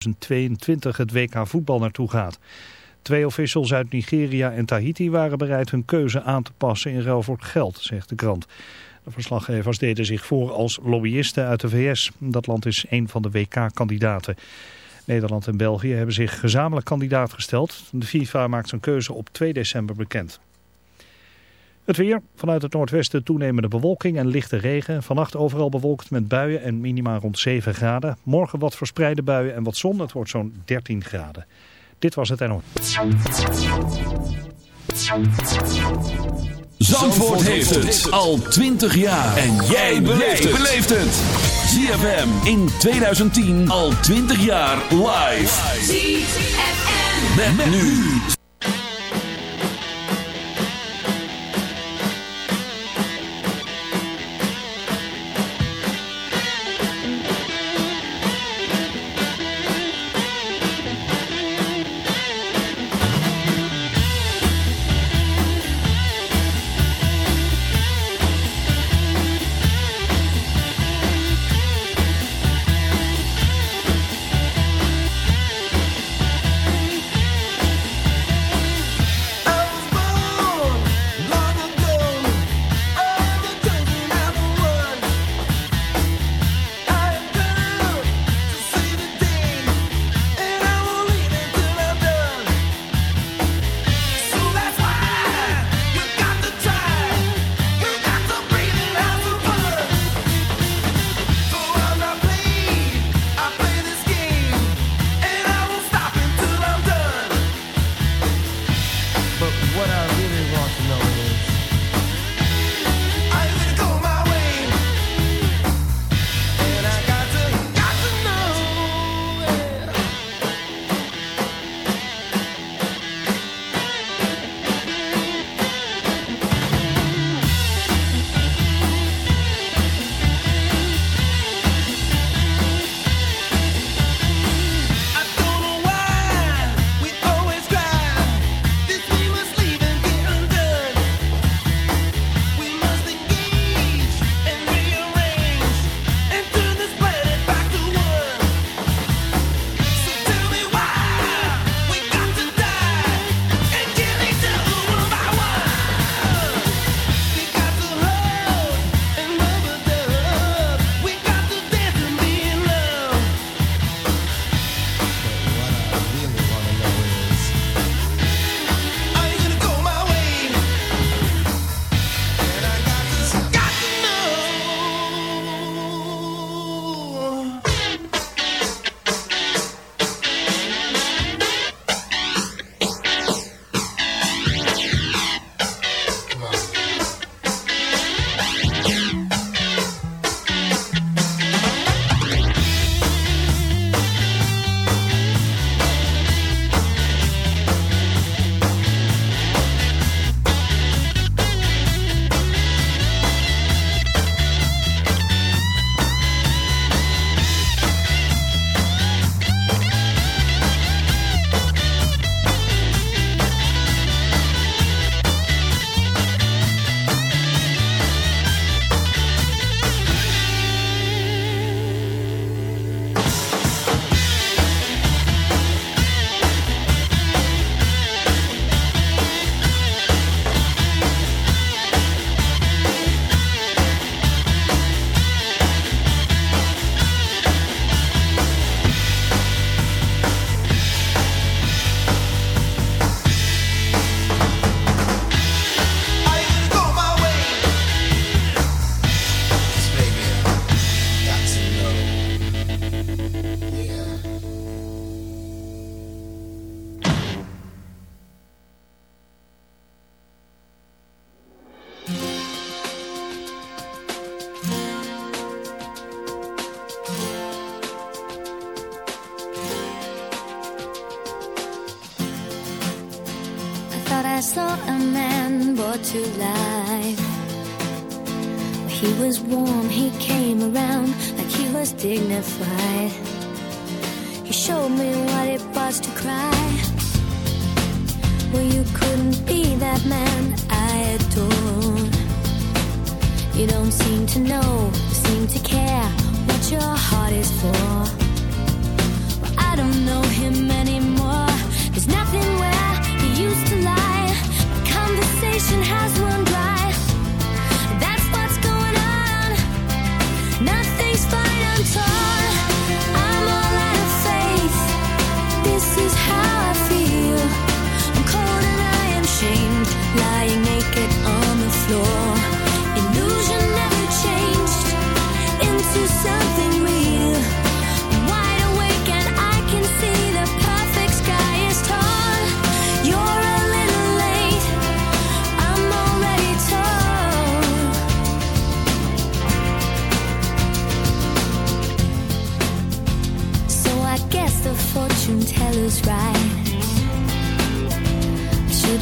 2022 het WK voetbal naartoe gaat. Twee officials uit Nigeria en Tahiti waren bereid hun keuze aan te passen in ruil voor geld, zegt de krant. De verslaggevers deden zich voor als lobbyisten uit de VS. Dat land is een van de WK-kandidaten. Nederland en België hebben zich gezamenlijk kandidaat gesteld. De FIFA maakt zijn keuze op 2 december bekend. Het weer. Vanuit het noordwesten toenemende bewolking en lichte regen. Vannacht overal bewolkt met buien en minima rond 7 graden. Morgen wat verspreide buien en wat zon. Het wordt zo'n 13 graden. Dit was het NO. Zandvoort heeft het al 20 jaar. En jij beleeft het. ZFM in 2010 al 20 jaar live. ZFM. Met, nu.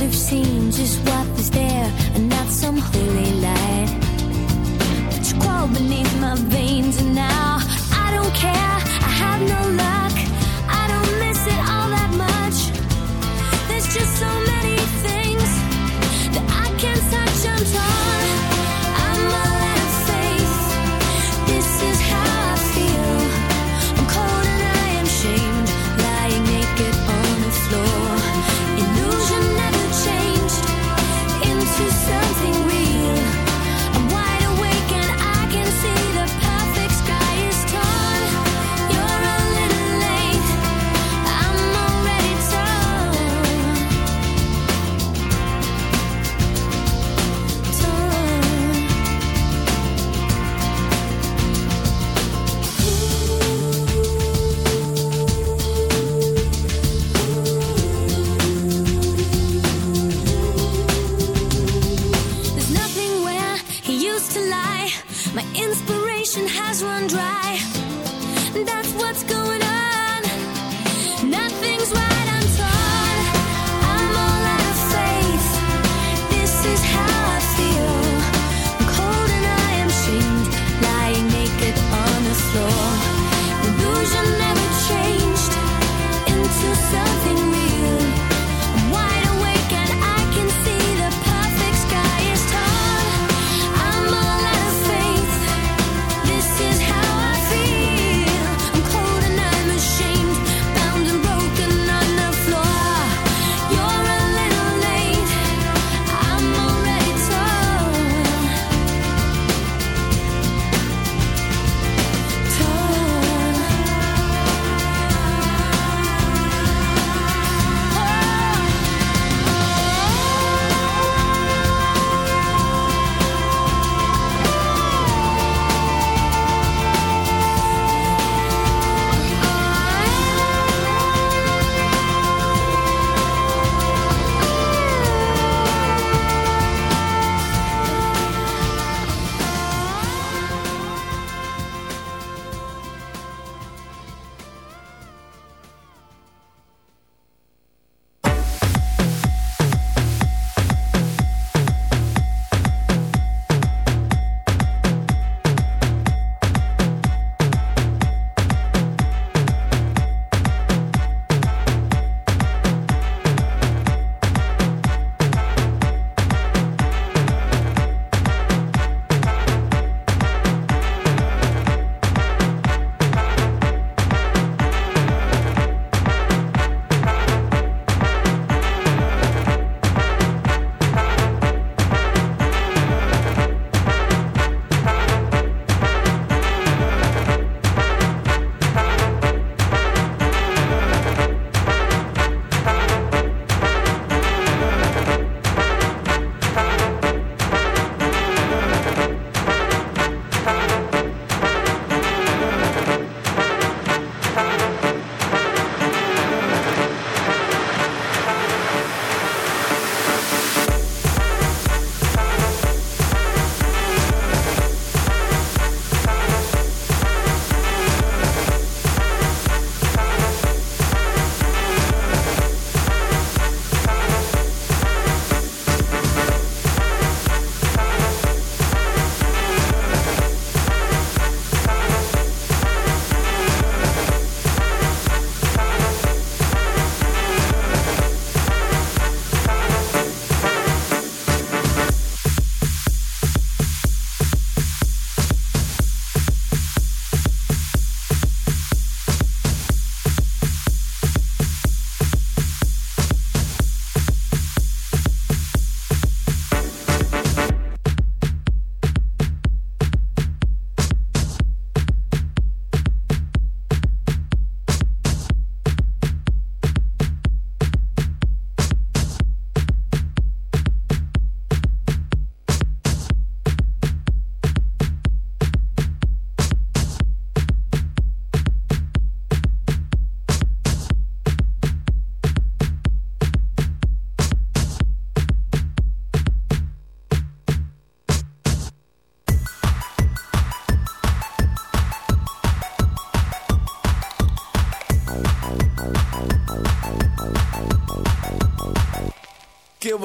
have seen just what was there.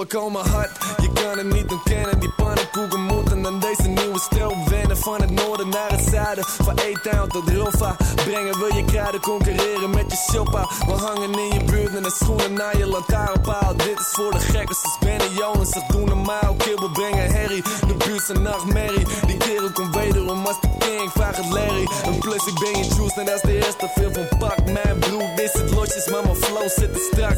We komen hard. Je kan het niet ontkennen. Die pannenkoeken moeten aan deze nieuwe stroom wennen. Van het noorden naar het zuiden. Van E-Town tot Roffa. Brengen wil je kruiden concurreren met je shoppa. We hangen in je buurt met de schoenen naar je lantaarnpaal. Dit is voor de gekkers, dus Benny Jonas. Dat doen normaal. We brengen herrie. De buurt zijn nachtmerrie. Die kerel komt wederom als de king. Vraag het Larry. En plus ik ben je juice. En dat is de eerste film van Pak. Mijn broer, dit zit losjes. Maar mijn flow zit er strak.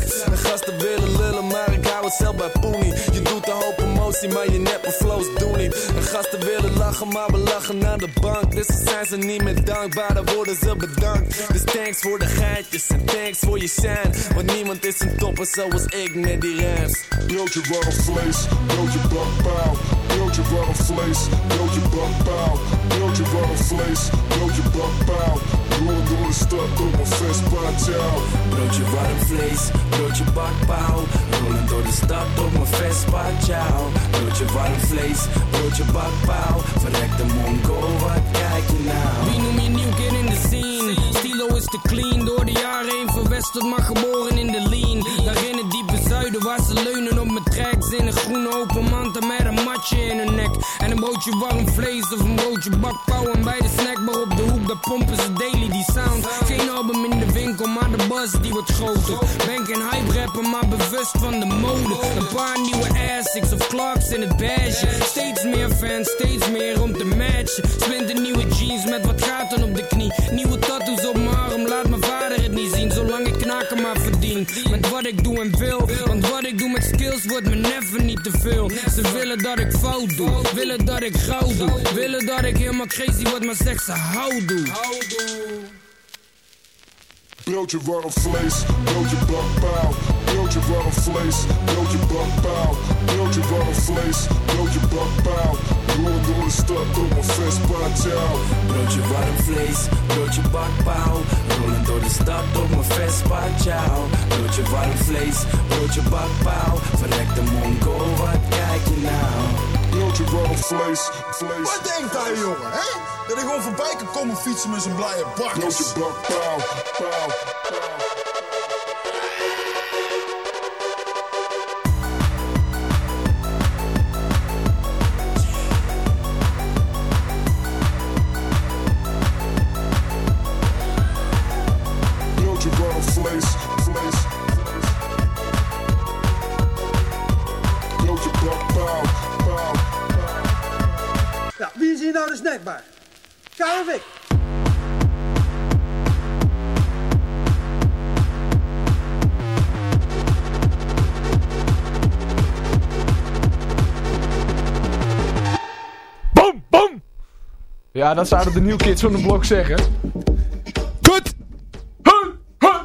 Maar je neppe flows doen niet. En gasten willen lachen, maar we lachen aan de bank. Dus zijn ze niet meer dankbaar, dan worden ze bedankt. Dus thanks voor de geitjes en thanks voor je shine. Want niemand is een topper zoals ik met die rams. Broodje warm vlees, broodje bakpauw. Broodje warm vlees, broodje bakpauw. Broodje warm vlees, broodje bakpauw. Rollen door de stad op een Vespa, ciao. Broodje warm vlees, broodje bakpauw. Rollen door de stad op mijn Vespa, ciao. Broodje warm vlees, broodje bakpauw. Verrekte mongo, wat kijk je nou? Wie noem je nieuw kid in de scene? Stilo is te clean, door de jaren heen verwesterd, maar geboren in de lean. Daar in het diepe zuiden, waar ze leunen een in. En een broodje warm vlees of een broodje bakpauw. En bij de snackbar op de hoek, daar pompen ze daily die sound. Geen album in de winkel, maar de buzz die wordt groter. Ben geen hype rapper, maar bewust van de mode. Een paar nieuwe Asics of Clarks in het beige. Steeds meer fans, steeds meer om te matchen. Splinter nieuwe jeans met wat gaten op de knie. Nieuwe tattoos op mijn arm, laat mijn vader het niet zien. Zolang ik knaken maar verdien. Met wat ik doe en wil. Skills wordt me never niet te veel. Ze willen dat ik fout doe. Willen dat ik gauw doe. Willen dat ik helemaal crazy word, maar zeg ze doe. Broodje warm vlees, broodje bakpauw. Broodje warm vlees, broodje bakpauw. Broodje warm vlees, broodje bakpauw. Rollen door de stad op een Vespa, ciao. Broodje warm vlees, broodje bakpauw. Rollen door de stad op mijn Vespa, ciao. Broodje warm vlees, broodje bakpauw. Verrekte mongo, wat kijk je nou? Broodje warm vlees, vlees. Wat denkt hij, jongen, hè? Dat ik gewoon voorbij kan komen fietsen met zijn blije pauw, pauw. Broodje Ja, dat zouden de New Kids van de blok zeggen. Kut! Huh, huh.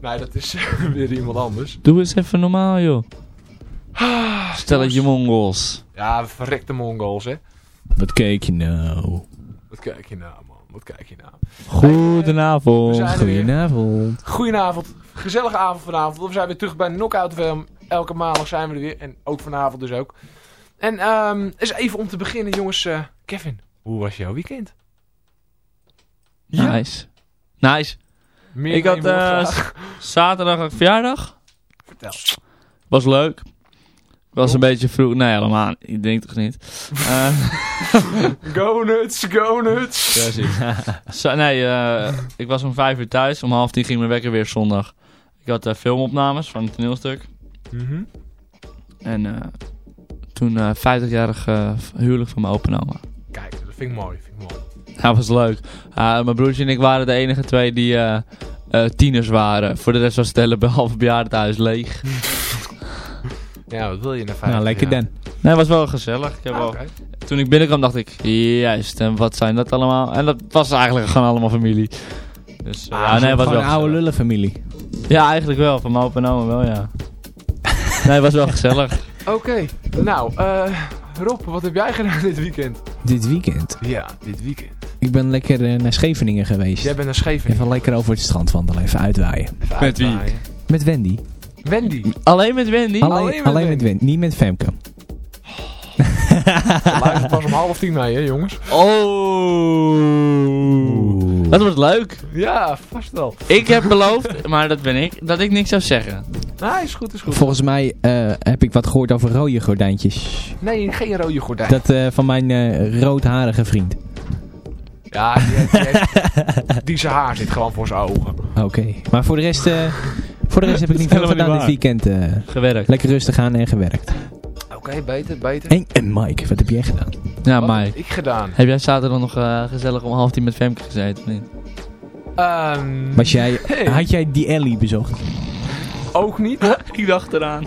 Nee, dat is weer iemand anders. Doe eens even normaal, joh. Stelletje mongols. Ja, verrekte Mongols, hè. Wat keek je nou? Wat kijk je nou, man? Wat kijk je nou? Goedenavond. Goedenavond. Goedenavond. Gezellige avond vanavond. We zijn weer terug bij Knockout FM. Elke maandag zijn we er weer. En ook vanavond dus ook. En ehm eens even om te beginnen, jongens. eh, Kevin, hoe was jouw weekend? Ja. Nice. Nice. Meer Ik had eh, zaterdag had ik verjaardag. Vertel. Was leuk. Was een beetje vroeg. Nee, helemaal. Ik denk toch niet. Eh, Go nuts, go nuts. Precies. Nee, eh, ik was om vijf uur thuis. Om half tien ging mijn wekker weer zondag. Ik had filmopnames van een toneelstuk. Mhm. En eh, toen eh 50-jarig eh, huwelijk van mijn open oma. Kijk, vind ik mooi. Vind ik mooi. Dat was leuk. Ah, mijn broertje en ik waren de enige twee die eh, eh, tieners waren. Voor de rest was het hele behalve bejaardenhuis leeg. Ja, wat wil je vijf Nou, lekker dan. Nee, het was wel gezellig. Ik heb Ah. Toen ik binnenkwam dacht ik, juist, en wat zijn dat allemaal? En dat was eigenlijk gewoon allemaal familie. Dus eh, Ah, ja, nee, het was Gewoon wel een oude lullenfamilie. Ja, eigenlijk wel. Van mijn opa en oma wel, ja. nee, het was wel gezellig. Oké, nou, eh Rob, wat heb jij gedaan dit weekend? Dit weekend. Ja, dit weekend. Ik ben lekker eh, naar Scheveningen geweest. Jij bent naar Scheveningen. Even lekker over het strand wandelen, even uitwaaien. Even Met wie? Met Wendy. Wendy. Alleen met Wendy? Alleen, alleen met alleen met Wendy. Wendy, niet met Femke. Luister pas om half tien mee, hè jongens? Oh. Dat wordt leuk. Ja, vast wel. Ik heb beloofd, maar dat ben ik, dat ik niks zou zeggen. Nee, is goed, is goed. Volgens mij eh, heb ik wat gehoord over rode gordijntjes. Nee, geen rode gordijn. Dat eh, van mijn eh, roodharige vriend. Ja, die, heeft- die, heeft- die zijn haar zit gewoon voor zijn ogen. Oké. Maar voor de rest, eh, voor de rest heb ik niet veel gedaan niet dit weekend. eh. Gewerkt. lekker rustig aan en gewerkt. Oké, beter, beter. En, en Mike, wat heb jij gedaan? Ja, Wat maar heb ik gedaan? heb jij zaterdag nog eh, gezellig om half tien met Femke gezeten? of niet? Ehm, Was jij, Hey. Had jij die Ellie bezocht? ook niet. ik dacht eraan.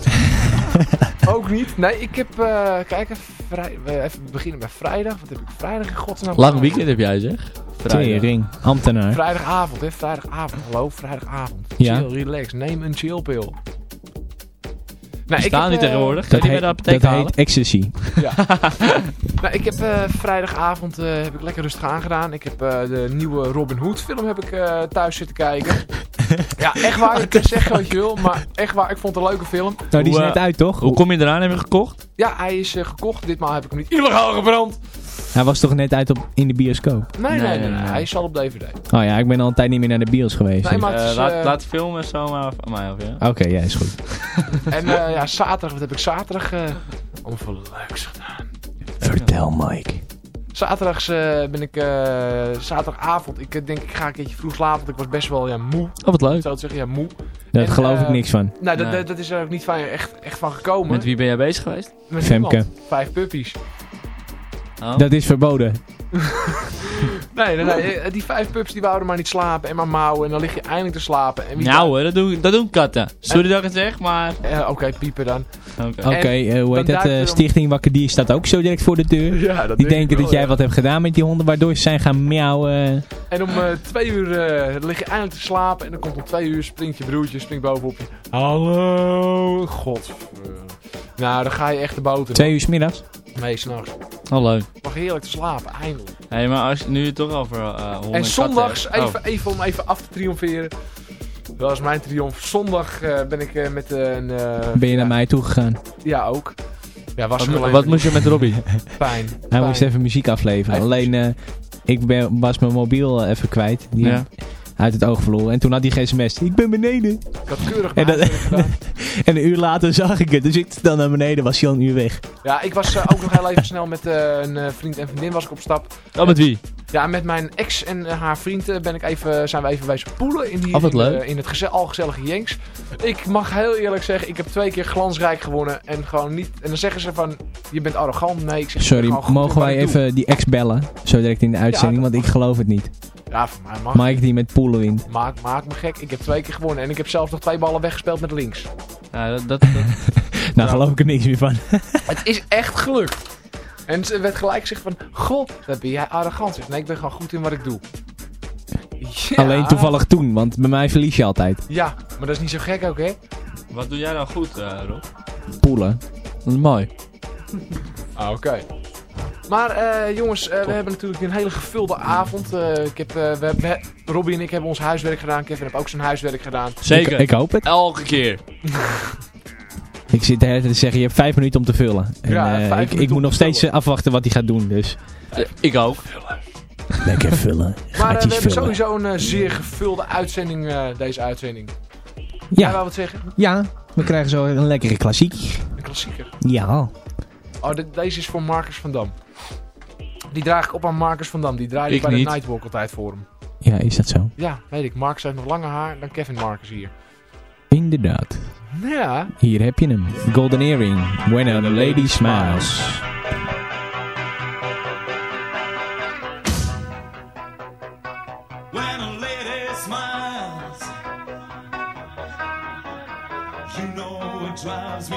ook niet. Nee, ik heb... eh kijk, even, vrij, we even beginnen bij vrijdag. Wat heb ik vrijdag in godsnaam Lang weekend heb jij zeg. Vrijdag. Tering, ambtenaar. Vrijdagavond, hè? Vrijdagavond. Hallo, vrijdagavond. Ja. Chill, relax. Neem een chillpil. Nou, Staan heb, niet eh, tegenwoordig. Kan Dat heet, dat halen? heet ecstasy. Ja. nou, ik heb eh, vrijdagavond eh, heb ik lekker rustig aangedaan. Ik heb eh, de nieuwe Robin Hood film heb ik eh, thuis zitten kijken. ja, echt waar. Kunt zeggen wat je wil, maar echt waar. Ik vond het een leuke film. Nou, die is Hoe, net uit, toch? Hoe kom je eraan? Heb je gekocht? Ja, hij is gekocht. Ditmaal heb ik hem niet illegaal gebrand. Hij was toch net uit op, in de bioscoop? Nee, nee, Nee, nee. nee, nee. nee. Hij is al op DVD. Oh ja, ik ben al een tijd niet meer naar de bios geweest. Nee, maar- het Eh, is, laat, eh, laat filmen zo maar van mij of ja. Oké, ja, is goed. En eh, ja, zaterdag, wat heb ik zaterdag eh allemaal voor leuks gedaan? Vertel, Mike. Zaterdags eh, ben ik, eh, zaterdagavond, ik denk ik ga een keertje vroeg slapen, want ik was best wel ja, moe. Oh, wat leuk. Zo te zeggen, ja, moe. Daar En, geloof ik niks van. Nou, dat, Nee. dat, dat is er ook niet van, echt, echt van gekomen. Met wie ben jij bezig geweest? Met Femke. niemand. Vijf puppies. Oh. Dat is verboden. Nee, nee, nee. eh, Die vijf pups die wouden maar niet slapen en maar mouwen. En dan lig je eindelijk te slapen. En wie Nou hoor, dat doen, dat doen katten. Sorry dat ik het zeg, maar... Eh, Oké, piepen dan. Oké. Oké, eh, hoe heet dat? Stichting Wakker Dier staat ook zo direct voor de deur. Ja, dat Die denken dat jij ja. wat hebt gedaan met die honden, waardoor ze zijn gaan miauwen. En om eh, twee uur eh, lig je eindelijk te slapen. En dan komt om twee uur, springt je broertje, springt bovenop je. Hallo, god. Nou, dan ga je echt de boot in. Twee uur 's middags. Nee, s'nachts. Oh, leuk. Mag heerlijk te slapen, eindelijk. Hé, hey, maar als je nu het toch over eh honden En zondags, katten hebt. even, even om even af te triomferen. Dat is mijn triomf. Zondag eh, ben ik eh, met eh, een... eh, Ben je ja, naar mij toegegaan? Ja, ook. Ja, was Oh. Wat, wat moest je met Robbie? pijn. Hij pijn. moest even muziek afleveren. Even Alleen, eh, ik ben, was mijn mobiel eh, even kwijt. Die Ja. Uit het oog verloren. En toen had hij geen sms. Ik ben beneden. Ik had keurig En, dat- en een uur later zag ik het. Dus ik dan naar beneden. Was hij al een uur weg. Ja, ik was eh, ook nog heel even snel met eh, een eh, vriend en vriendin was ik op stap. Oh, met wie? Ja, met mijn ex en haar vriend eh, ben ik even, zijn we even wezen poelen in, die, Oh, in, het geze al gezellige Jenks. Ik mag heel eerlijk zeggen, ik heb twee keer glansrijk gewonnen en gewoon niet... En dan zeggen ze van, je bent arrogant. Nee, ik zeg, ik Sorry, mogen wij ik doe. even die ex bellen? Zo direct in de uitzending. want ik geloof het niet. Ja, voor mij mag. Mike die met poelen wint. Maak, maak me gek. Ik heb twee keer gewonnen en ik heb zelfs nog twee ballen weggespeeld met links. Ja, dat, dat, dat- Nou geloof ik er niks meer van. Het is echt gelukt. En ze werd gelijk gezegd van, god, dat ben jij arrogant. Zeg, nee, ik ben gewoon goed in wat ik doe. Ja. Alleen toevallig toen. Want bij mij verlies je altijd. Ja, maar dat is niet zo gek ook, hè? Wat doe jij nou goed, eh Rob? Poelen. Dat is mooi. Ah, oké. Maar eh, jongens, eh, we hebben natuurlijk een hele gevulde avond. Eh, ik heb, eh, we, we, Robbie en ik hebben ons huiswerk gedaan. Kevin heeft ook zijn huiswerk gedaan. Zeker. Ik, ik hoop het. Elke keer. Ik zit de hele tijd te zeggen, je hebt vijf minuten om te vullen. En, Ja, eh, vijf ik, minuten ik moet nog te steeds vullen. afwachten wat hij gaat doen. Dus Ik ook. lekker vullen. Maar we hebben vullen. sowieso een zeer gevulde uitzending, eh, deze uitzending. Jij Ja, wou wat zeggen? ja, we krijgen zo een lekkere klassiek. Een klassieker. Ja. Oh, dit- deze is voor Marcus van Dam. Die draag ik op aan Marcus van Dam. Die draaide Ik bij niet. de Nightwalk altijd voor hem. Ja, is dat zo? Ja, weet ik. Marcus heeft nog langer haar dan Kevin Marcus hier. Inderdaad. Ja. Hier heb je hem. Golden Earring. When a lady smiles. When a lady smiles, you know it drives me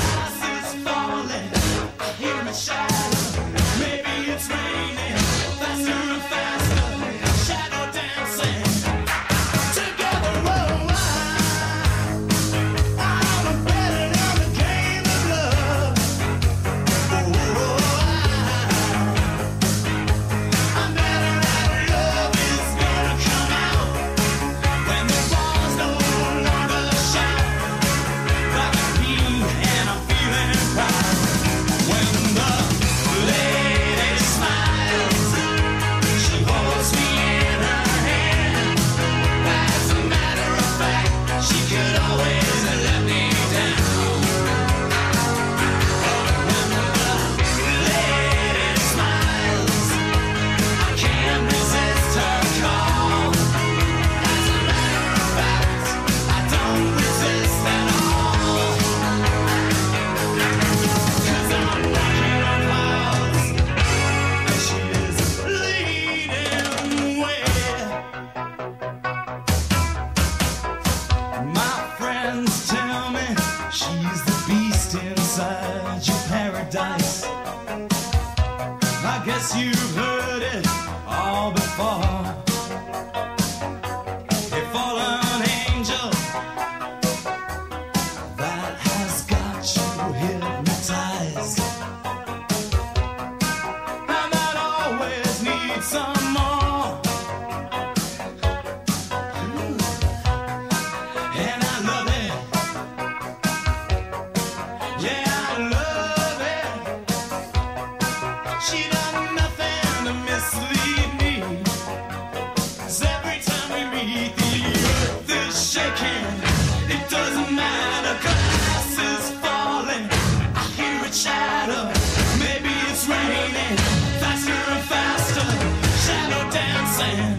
hear a shadow. Maybe it's raining. sand.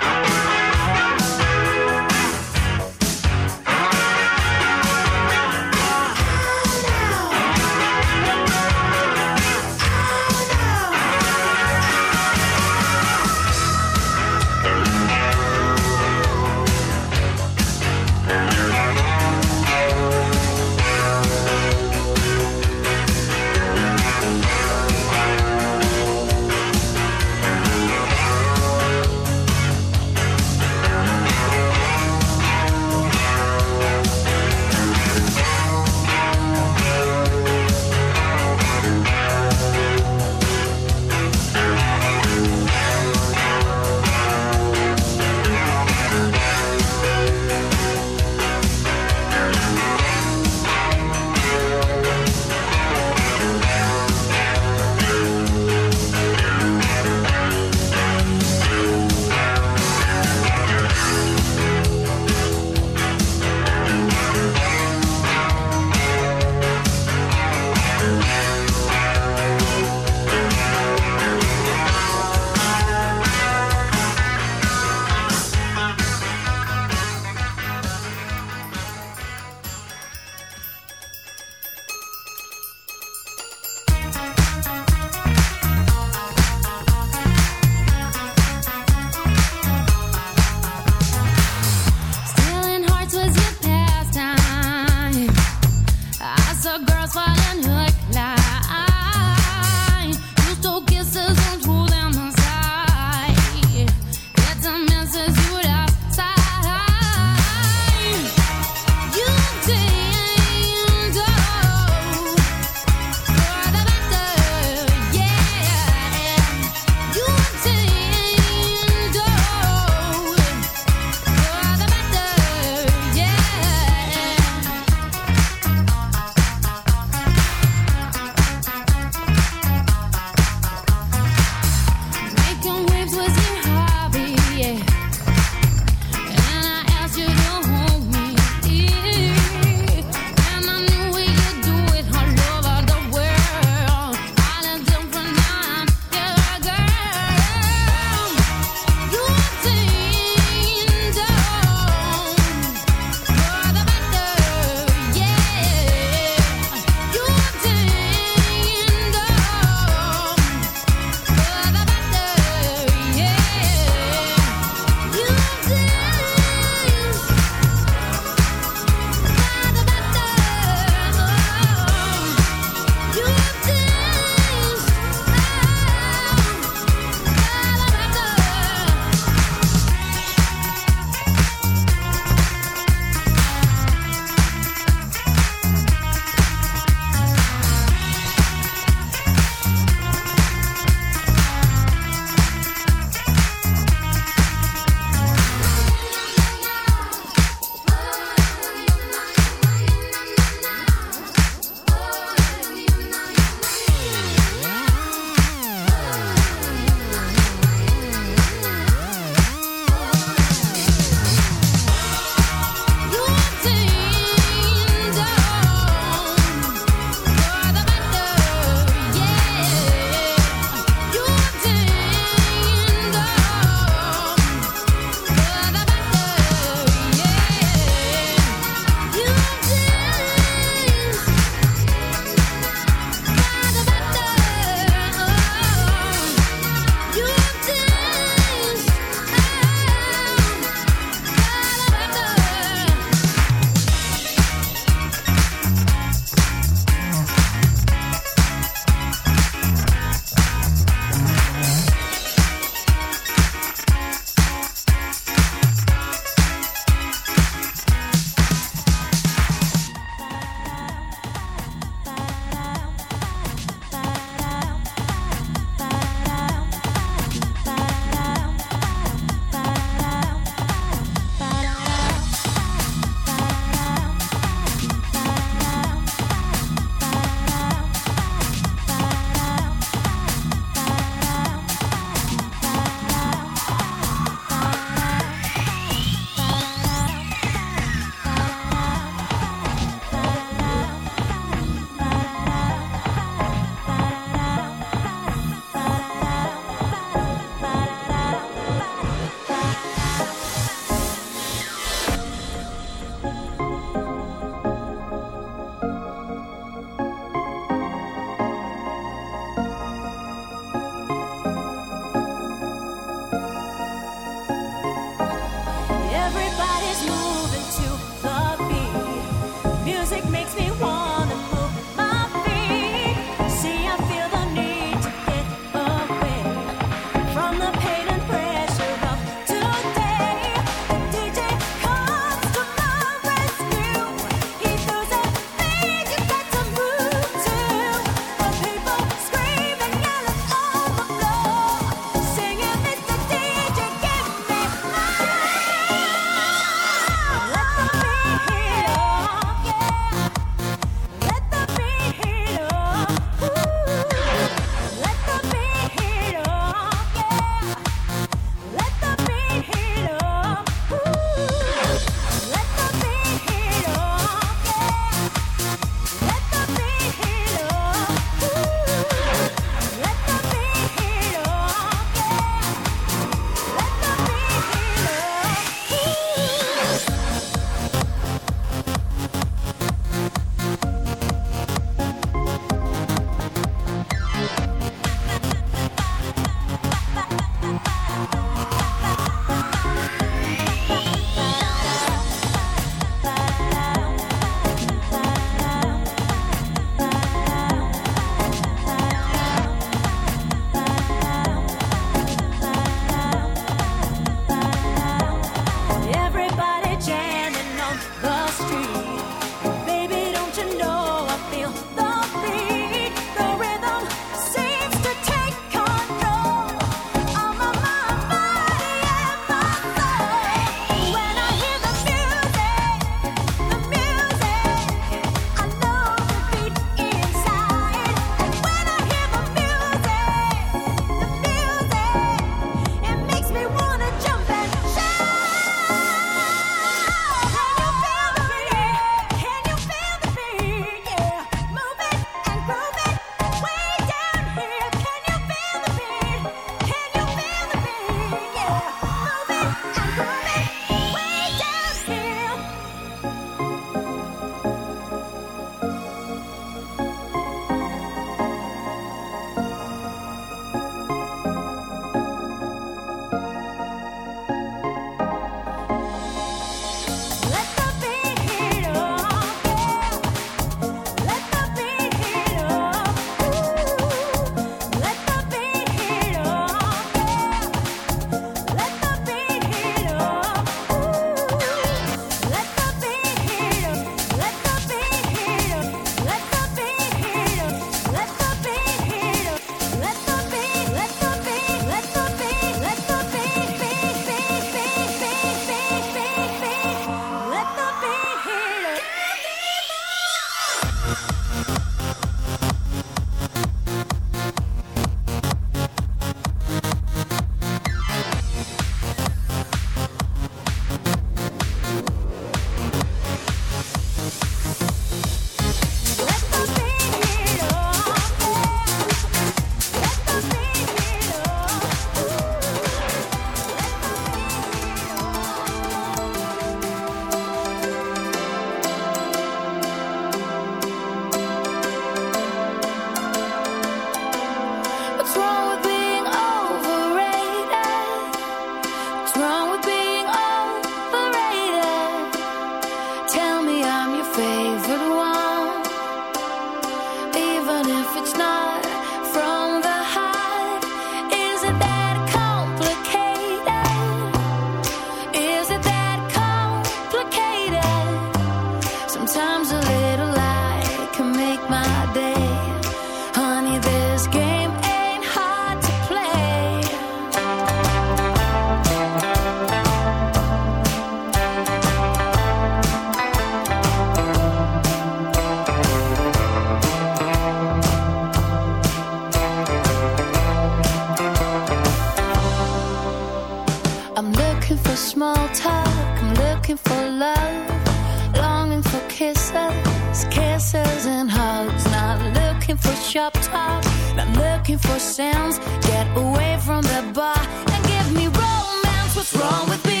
looking for shop top. Not looking for sounds. Get away from the bar and give me romance. What's wrong with me?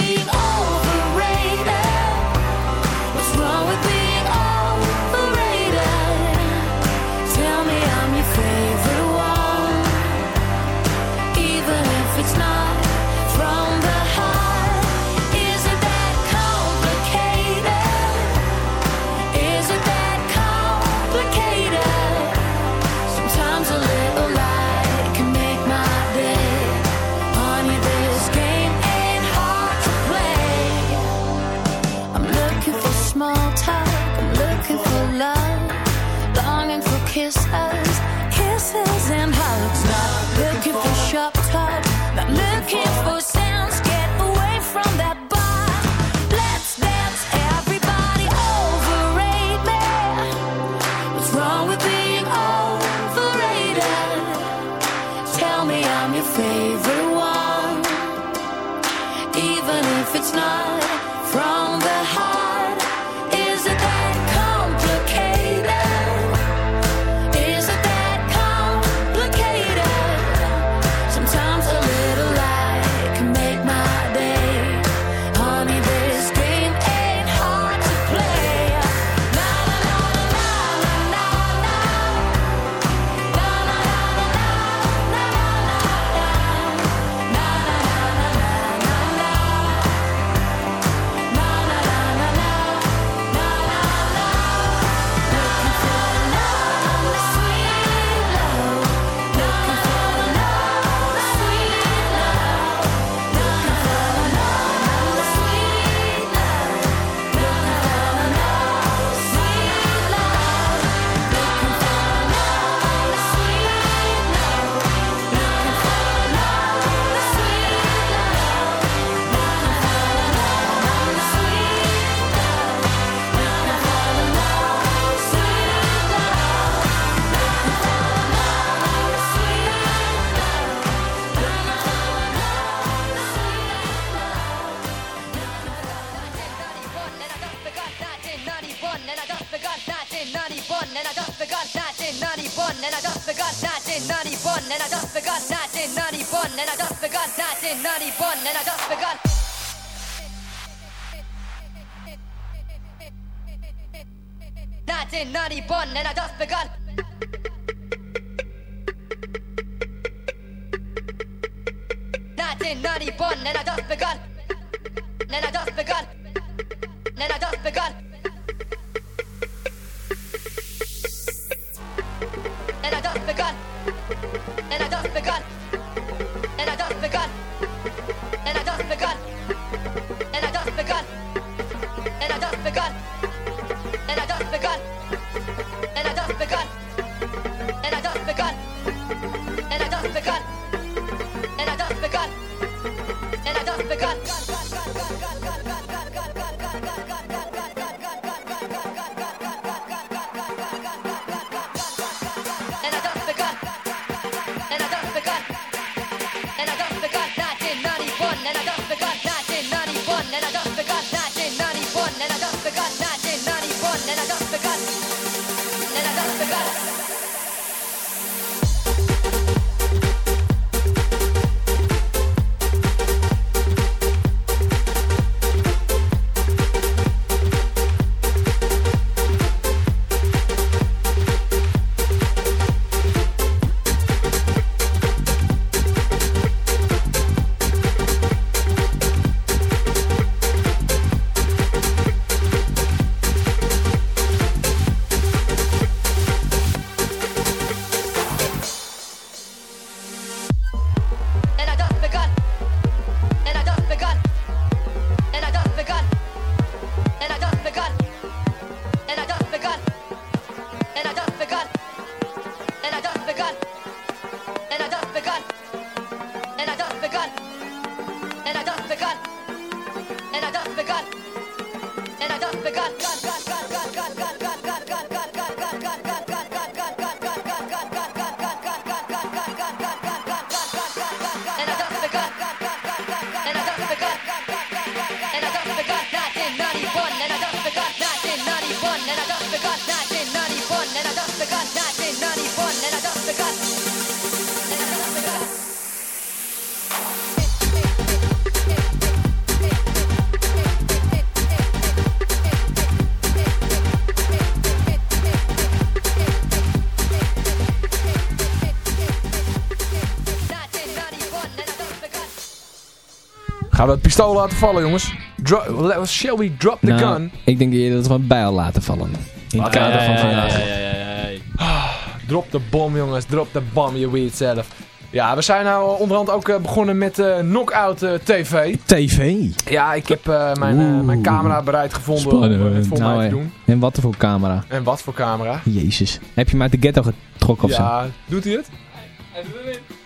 Pistool laten vallen, jongens? Dro shall we drop the Nou, gun? ik denk eerder dat we een bijl laten vallen. In het kader van ja, vandaag. ja, ja, ja, ja. Drop de bom, jongens. Drop de bom, je weet zelf. Ja, we zijn nou onderhand ook eh, begonnen met eh Knockout eh, TV. TV. Ja, ik heb eh, mijn, eh, mijn camera bereid gevonden om het voor Nou, mij te doen. En wat voor camera? En wat voor camera? Jezus. Heb je hem uit de ghetto getrokken of zo? Ja, doet hij het?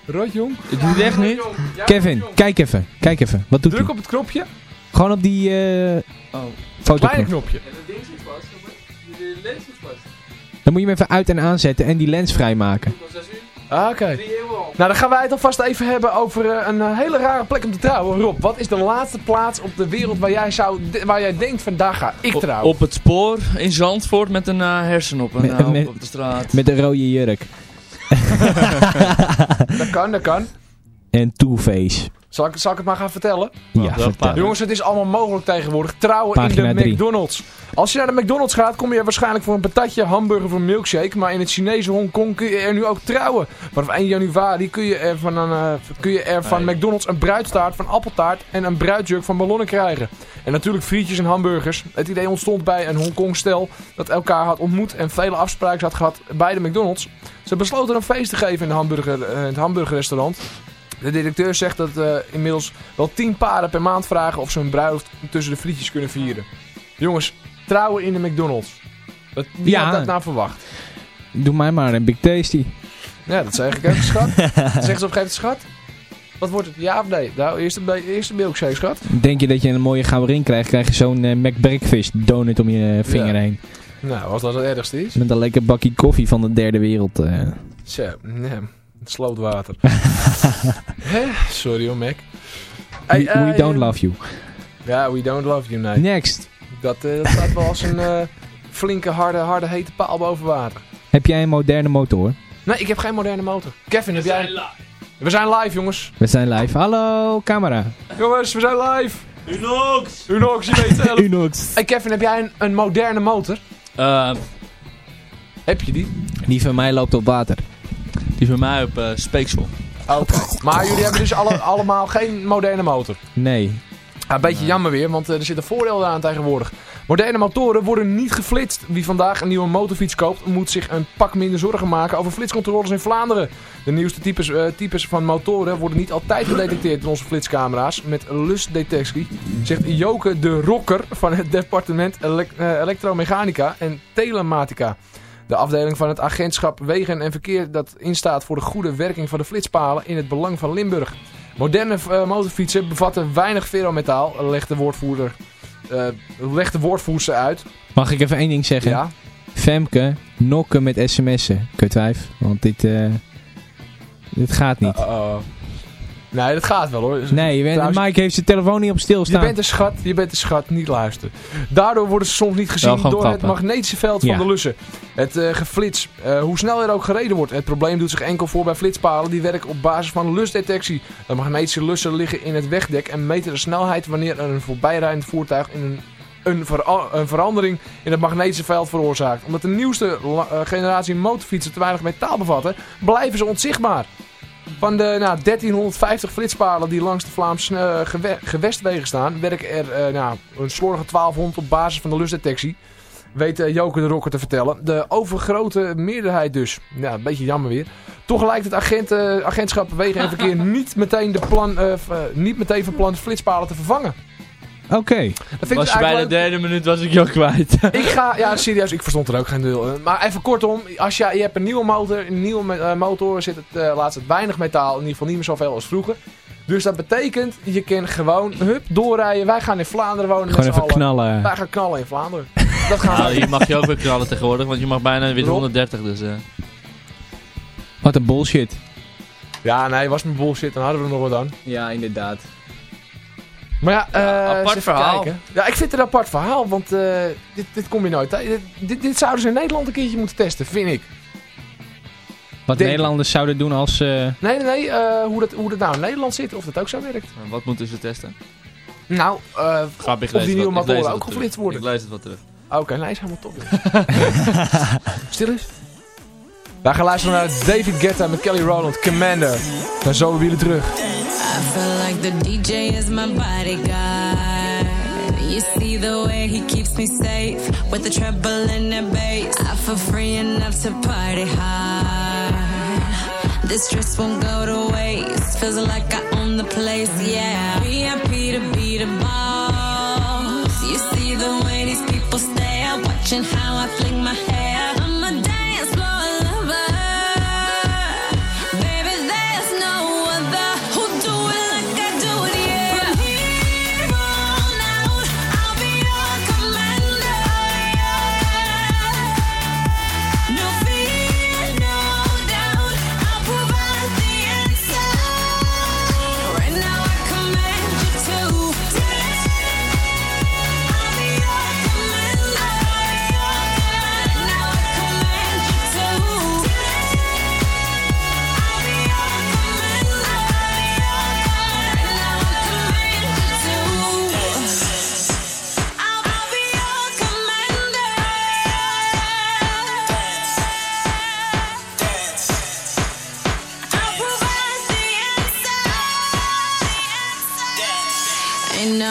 Rot, jong. Ik doe het echt niet. Kevin, kijk even. Kijk even. Wat doet Druk op het knopje. Gewoon op die eh Oh. foto. Kleine knopje. Dan moet je hem even uit en aanzetten en die lens vrijmaken. Ah, Oké. Nou, dan gaan wij het alvast even hebben over eh, een eh, hele rare plek om te trouwen. Rob, wat is de laatste plaats op de wereld waar jij, zou, waar jij denkt van daar ga ik trouwen? op het spoor in Zandvoort met een eh, hersen op, en, Met- eh, op, met- op de straat. Met een rode jurk. Dat kan, dat kan. En Two-Face. Zal ik, zal ik het maar gaan vertellen? Ja, vertel. Jongens, het is allemaal mogelijk tegenwoordig. Trouwen Pagina in de drie. McDonald's. Als je naar de McDonald's gaat, kom je er waarschijnlijk voor een patatje, hamburger of een milkshake. Maar in het Chinese Hongkong kun je er nu ook trouwen. Vanaf 1 januari kun je er van, een, eh, kun je er van McDonald's een bruidstaart van appeltaart en een bruidjurk van ballonnen krijgen. En natuurlijk frietjes en hamburgers. Het idee ontstond bij een Hongkong stel dat elkaar had ontmoet en vele afspraken had gehad bij de McDonald's. Ze besloten een feest te geven in, de hamburger, eh, het hamburgerrestaurant. De directeur zegt dat eh, inmiddels wel 10 paren per maand vragen of ze hun bruiloft tussen de frietjes kunnen vieren. Jongens, trouwen in de McDonald's. Dat, wie Ja. had dat nou verwacht? Doe mij maar een Big Tasty. Ja, dat zeg ik ook, schat. Zeggen ze op een gegeven moment, schat. Wat wordt het? Ja of nee? Nou, eerst een, eerst een milkshake, schat. Denk je dat je een mooie gouden ring krijgt, krijg je zo'n eh, McBreakfast donut om je eh, vinger Ja. heen. Nou, als dat het ergste is. Met een lekker bakje koffie van de derde wereld. eh. Zo, nee, het sloot water. Hè? Sorry hoor, Mac. we, we eh, don't love you. Ja, we don't love you, nee. Next. Dat, eh, dat staat wel als een eh, flinke, harde, harde, hete paal boven water. Heb jij een moderne motor? Nee, ik heb geen moderne motor. Kevin, heb jij... We zijn live, jongens. We zijn live. Hallo, camera. Jongens, we zijn live. Unox. Unox, je weet het. Unox. Hey Kevin, heb jij een, een moderne motor? Eh, Heb je die? Die van mij loopt op water. Die van mij op eh Speeksel. Oké. Maar jullie hebben dus alle, allemaal geen moderne motor. Nee. Ja, een beetje jammer weer, want eh, er zit een voordeel aan tegenwoordig. Moderne motoren worden niet geflitst. Wie vandaag een nieuwe motorfiets koopt, moet zich een pak minder zorgen maken over flitscontroles in Vlaanderen. De nieuwste types, eh, types van motoren worden niet altijd gedetecteerd in onze flitscamera's met lustdetectie, zegt Joke de Rokker van het departement Elek- eh, Elektromechanica en Telematica. De afdeling van het agentschap Wegen en Verkeer dat instaat voor de goede werking van de flitspalen in het belang van Limburg. Moderne eh, motorfietsen bevatten weinig ferrometaal, legt de woordvoerder eh legt de woordvoerster uit. Mag ik even één ding zeggen? Ja. Femke, nokken met sms'en. Kutwijf. Want dit, eh dit gaat niet. Uh-oh. Nee, dat gaat wel hoor. nee, je bent- Trouwens, Mike heeft zijn telefoon niet op je stilstaan. bent een schat, je bent een schat, niet luisteren. Daardoor worden ze soms niet gezien door het magnetische veld van de lussen. Het eh, geflits, eh, hoe snel er ook gereden wordt. Het probleem doet zich enkel voor bij flitspalen die werken op basis van lusdetectie. De magnetische lussen liggen in het wegdek en meten de snelheid wanneer er een voorbijrijdend voertuig in een, een, vera- een verandering in het magnetische veld veroorzaakt. Omdat de nieuwste eh, generatie motorfietsen te weinig metaal bevatten, blijven ze onzichtbaar. Van de nou, 1350 flitspalen die langs de Vlaamse eh, gewe- gewestwegen staan, werken er eh, nou, een slordige 1200 op basis van de lustdetectie. Weet eh, Joke de Rokker te vertellen. De overgrote meerderheid dus. Ja, een beetje jammer weer. Toch lijkt het agent, agentschap Wegen en Verkeer niet meteen, de plan, niet meteen van plan flitspalen te vervangen. Oké. Was dus je bij de derde minuut was ik jou kwijt. Ik ga, ja serieus, ik verstond er ook geen deel. Maar even kortom, als je, je hebt een nieuwe motor, in een nieuwe eh, motor zit het uh, laatst het weinig metaal, in ieder geval niet meer zoveel als vroeger. Dus dat betekent, je kan gewoon, hup, doorrijden. Wij gaan in Vlaanderen wonen Gewoon met z'n even allen. knallen. Wij gaan knallen in Vlaanderen. Dat gaan Nou, hier mag je ook weer knallen tegenwoordig, want je mag bijna weer de Rob? 130. Dus, eh. Wat een bullshit. Ja, nee, was mijn bullshit, dan hadden we er nog wat aan. Ja, inderdaad. Maar ja, eh, Ja, apart verhaal. kijken. Ja, ik vind het een apart verhaal, want eh, dit, dit kom je nooit. Dit, dit, dit zouden ze in Nederland een keertje moeten testen, vind ik. Wat Denk- Nederlanders zouden doen als... eh, Nee, nee, nee, eh, hoe, dat, hoe dat nou in Nederland zit, of dat ook zo werkt. Wat moeten ze testen? Nou, eh, Grap, ik of die nieuwe motoren ook geflitst worden. Ik lees het wat terug. Oké, nee, is helemaal top. Stil eens. Wij gaan luisteren naar David Guetta met Kelly Rowland, Commander. En zo weer terug. I feel like the DJ is my bodyguard. You see the way he keeps me safe with the treble and the bass. I feel free enough to party hard. This stress won't go to waste. Feels like I own the place, yeah. VIP to be the boss. You see the way these people stare, watching how I fling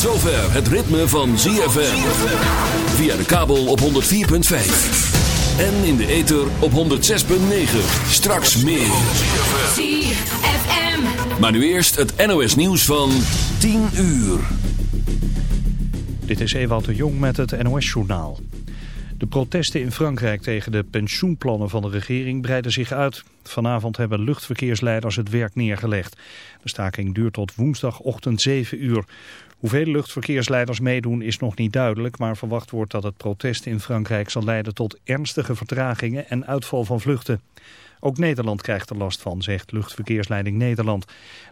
zover het ritme van ZFM. Via de kabel op 104.5. En in de ether op 106.9. Straks meer. ZFM. Maar nu eerst het NOS nieuws van 10 uur. Dit is Ewout de Jong met het NOS-journaal. De protesten in Frankrijk tegen de pensioenplannen van de regering breiden zich uit. Vanavond hebben luchtverkeersleiders het werk neergelegd. De staking duurt tot woensdagochtend 7 uur. Hoeveel luchtverkeersleiders meedoen is nog niet duidelijk, maar verwacht wordt dat het protest in Frankrijk zal leiden tot ernstige vertragingen en uitval van vluchten. Ook Nederland krijgt er last van, zegt luchtverkeersleiding Nederland.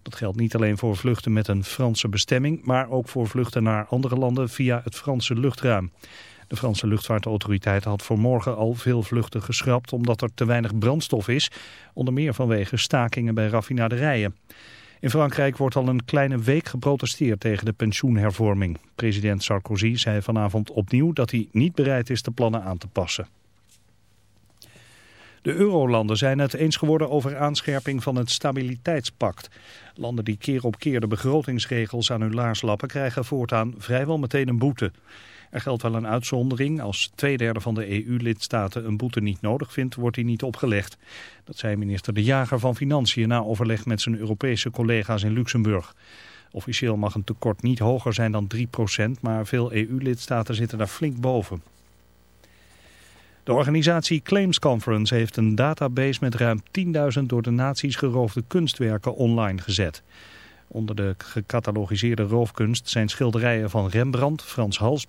Dat geldt niet alleen voor vluchten met een Franse bestemming, maar ook voor vluchten naar andere landen via het Franse luchtruim. De Franse luchtvaartautoriteit had voor morgen al veel vluchten geschrapt omdat er te weinig brandstof is, onder meer vanwege stakingen bij raffinaderijen. In Frankrijk wordt al een kleine week geprotesteerd tegen de pensioenhervorming. President Sarkozy zei vanavond opnieuw dat hij niet bereid is de plannen aan te passen. De eurolanden zijn het eens geworden over aanscherping van het stabiliteitspact. Landen die keer op keer de begrotingsregels aan hun laars lappen krijgen voortaan vrijwel meteen een boete. Er geldt wel een uitzondering. Als twee derde van de EU-lidstaten een boete niet nodig vindt, wordt die niet opgelegd. Dat zei minister De Jager van Financiën na overleg met zijn Europese collega's in Luxemburg. Officieel mag een tekort niet hoger zijn dan 3%, maar veel EU-lidstaten zitten daar flink boven. De organisatie Claims Conference heeft een database met ruim 10.000 door de nazi's geroofde kunstwerken online gezet. Onder de gecatalogiseerde roofkunst zijn schilderijen van Rembrandt, Frans Hals,